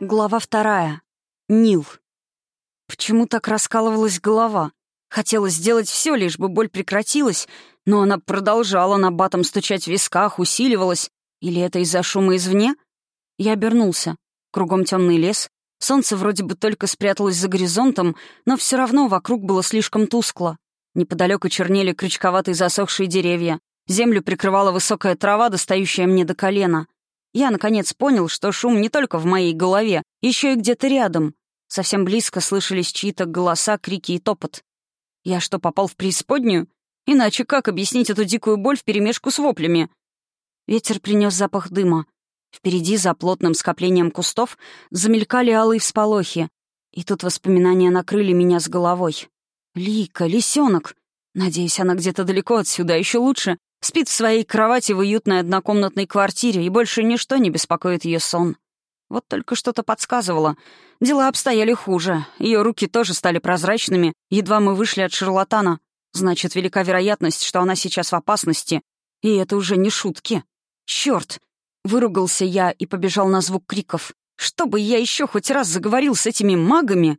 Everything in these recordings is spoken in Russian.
Глава вторая. Нил. Почему так раскалывалась голова? Хотелось сделать все, лишь бы боль прекратилась, но она продолжала на батом стучать в висках, усиливалась. Или это из-за шума извне? Я обернулся. Кругом темный лес. Солнце вроде бы только спряталось за горизонтом, но все равно вокруг было слишком тускло. Неподалеку чернели крючковатые засохшие деревья. Землю прикрывала высокая трава, достающая мне до колена — я, наконец, понял, что шум не только в моей голове, еще и где-то рядом. Совсем близко слышались чьи-то голоса, крики и топот. Я что, попал в преисподнюю? Иначе как объяснить эту дикую боль вперемешку с воплями? Ветер принес запах дыма. Впереди, за плотным скоплением кустов, замелькали алые всполохи. И тут воспоминания накрыли меня с головой. Лика, лисенок. Надеюсь, она где-то далеко отсюда, а еще лучше. Спит в своей кровати в уютной однокомнатной квартире, и больше ничто не беспокоит ее сон. Вот только что-то подсказывало. Дела обстояли хуже. Ее руки тоже стали прозрачными, едва мы вышли от шарлатана. Значит, велика вероятность, что она сейчас в опасности. И это уже не шутки. Черт! Выругался я и побежал на звук криков. Чтобы я еще хоть раз заговорил с этими магами!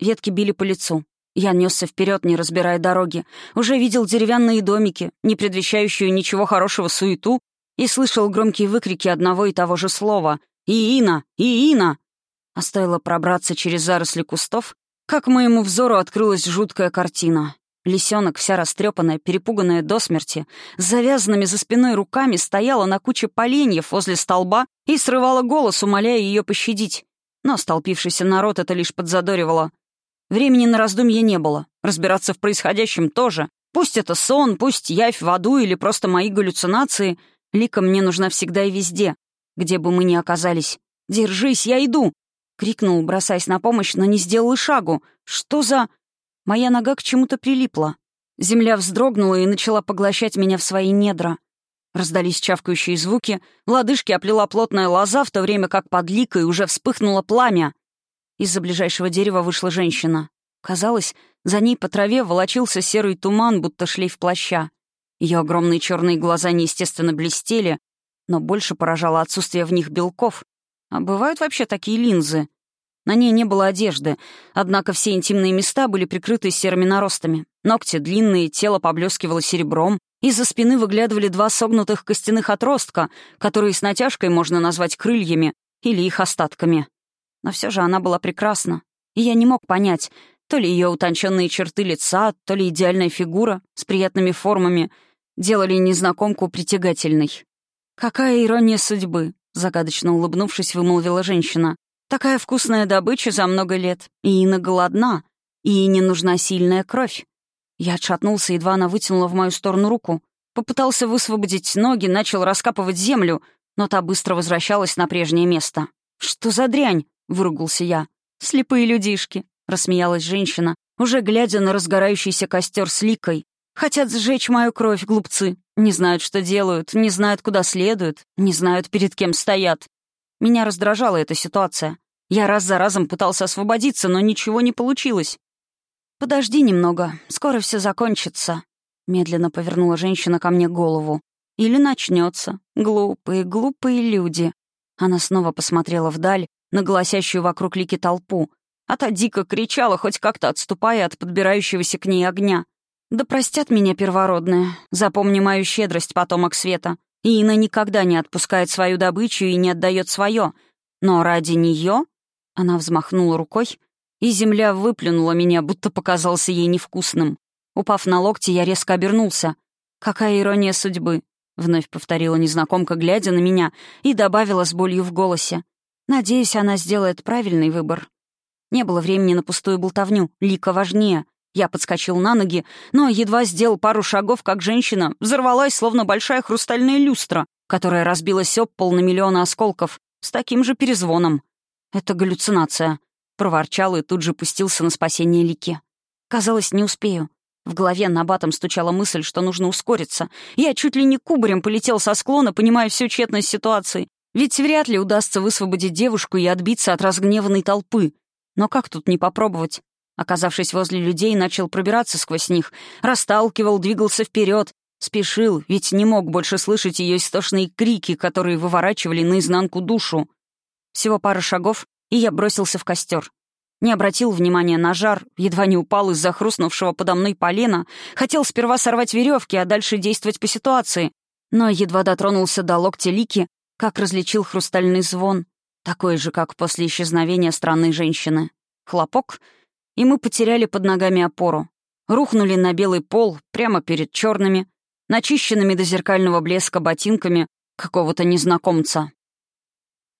Ветки били по лицу. Я несся вперед, не разбирая дороги. Уже видел деревянные домики, не предвещающую ничего хорошего суету, и слышал громкие выкрики одного и того же слова «Иина! Иина!». А стоило пробраться через заросли кустов, как моему взору открылась жуткая картина. Лисенок, вся растрепанная, перепуганная до смерти, с завязанными за спиной руками стояла на куче поленьев возле столба и срывала голос, умоляя ее пощадить. Но столпившийся народ это лишь подзадоривало. Времени на раздумье не было. Разбираться в происходящем тоже. Пусть это сон, пусть явь в аду или просто мои галлюцинации. Лика мне нужна всегда и везде, где бы мы ни оказались. «Держись, я иду!» — крикнул, бросаясь на помощь, но не сделал и шагу. «Что за...» Моя нога к чему-то прилипла. Земля вздрогнула и начала поглощать меня в свои недра. Раздались чавкающие звуки, лодыжки оплела плотная лоза, в то время как под ликой уже вспыхнуло пламя. Из-за ближайшего дерева вышла женщина. Казалось, за ней по траве волочился серый туман, будто шлейф плаща. Ее огромные черные глаза неестественно блестели, но больше поражало отсутствие в них белков. А бывают вообще такие линзы? На ней не было одежды, однако все интимные места были прикрыты серыми наростами. Ногти длинные, тело поблескивало серебром, из-за спины выглядывали два согнутых костяных отростка, которые с натяжкой можно назвать крыльями или их остатками. Но все же она была прекрасна, и я не мог понять, то ли ее утонченные черты лица, то ли идеальная фигура с приятными формами делали незнакомку притягательной. «Какая ирония судьбы!» — загадочно улыбнувшись, вымолвила женщина. «Такая вкусная добыча за много лет. И Инна голодна. И не нужна сильная кровь». Я отшатнулся, едва она вытянула в мою сторону руку. Попытался высвободить ноги, начал раскапывать землю, но та быстро возвращалась на прежнее место. «Что за дрянь?» — выругался я. «Слепые людишки», — рассмеялась женщина, уже глядя на разгорающийся костер с ликой. «Хотят сжечь мою кровь, глупцы. Не знают, что делают, не знают, куда следуют, не знают, перед кем стоят». Меня раздражала эта ситуация. Я раз за разом пытался освободиться, но ничего не получилось. «Подожди немного, скоро все закончится», — медленно повернула женщина ко мне голову. «Или начнется. Глупые, глупые люди». Она снова посмотрела вдаль, на голосящую вокруг Лики толпу, а та дико кричала, хоть как-то отступая от подбирающегося к ней огня. «Да простят меня первородные. Запомни мою щедрость, потомок света. Ина никогда не отпускает свою добычу и не отдает свое. Но ради нее...» Она взмахнула рукой, и земля выплюнула меня, будто показался ей невкусным. Упав на локти, я резко обернулся. «Какая ирония судьбы!» — вновь повторила незнакомка, глядя на меня, и добавила с болью в голосе. Надеюсь, она сделает правильный выбор. Не было времени на пустую болтовню. Лика важнее. Я подскочил на ноги, но едва сделал пару шагов, как женщина взорвалась, словно большая хрустальная люстра, которая разбилась об пол на миллионы осколков, с таким же перезвоном. «Это галлюцинация», — проворчал и тут же пустился на спасение Лики. Казалось, не успею. В голове на батом стучала мысль, что нужно ускориться. Я чуть ли не кубарем полетел со склона, понимая всю тщетность ситуации, ведь вряд ли удастся высвободить девушку и отбиться от разгневанной толпы. Но как тут не попробовать? Оказавшись возле людей, начал пробираться сквозь них, расталкивал, двигался вперед, спешил, ведь не мог больше слышать ее истошные крики, которые выворачивали наизнанку душу. Всего пара шагов, и я бросился в костер. Не обратил внимания на жар, едва не упал из-за хрустнувшего подо мной полена, хотел сперва сорвать веревки, а дальше действовать по ситуации, но едва дотронулся до локтя Лики, как различил хрустальный звон, такой же, как после исчезновения странной женщины. Хлопок, и мы потеряли под ногами опору. Рухнули на белый пол, прямо перед черными, начищенными до зеркального блеска ботинками какого-то незнакомца.